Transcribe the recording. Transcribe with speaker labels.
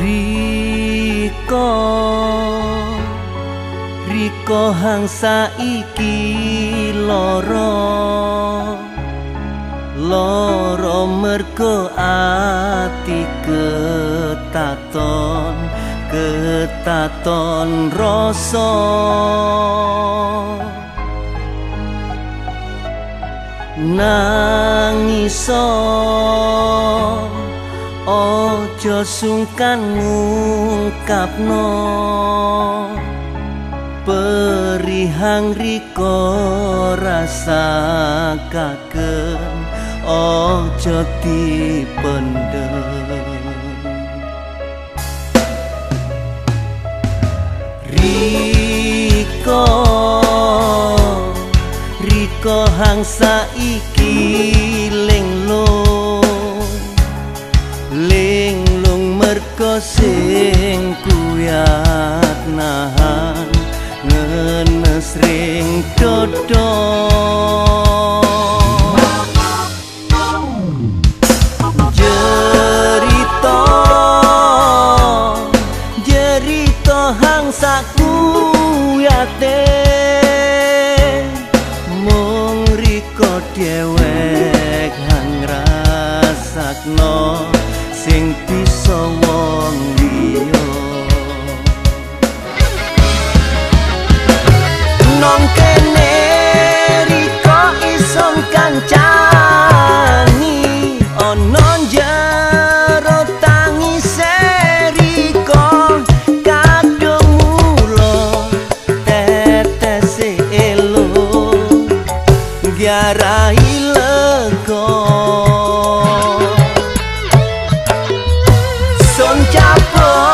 Speaker 1: Riko Riko hangsa iki loro Loro mergo ati ketaton Ketaton rasa. Nangiso oh. Ojo sungkan ngungkapno. Perihang riko rasa kaken Ojo dipendem. Riko Riko hang saiki ling teko sing kuyat nahan ngenes ring dodo cerita cerita hang saku mung riko dewek hang rasakno សូមចាប់ផង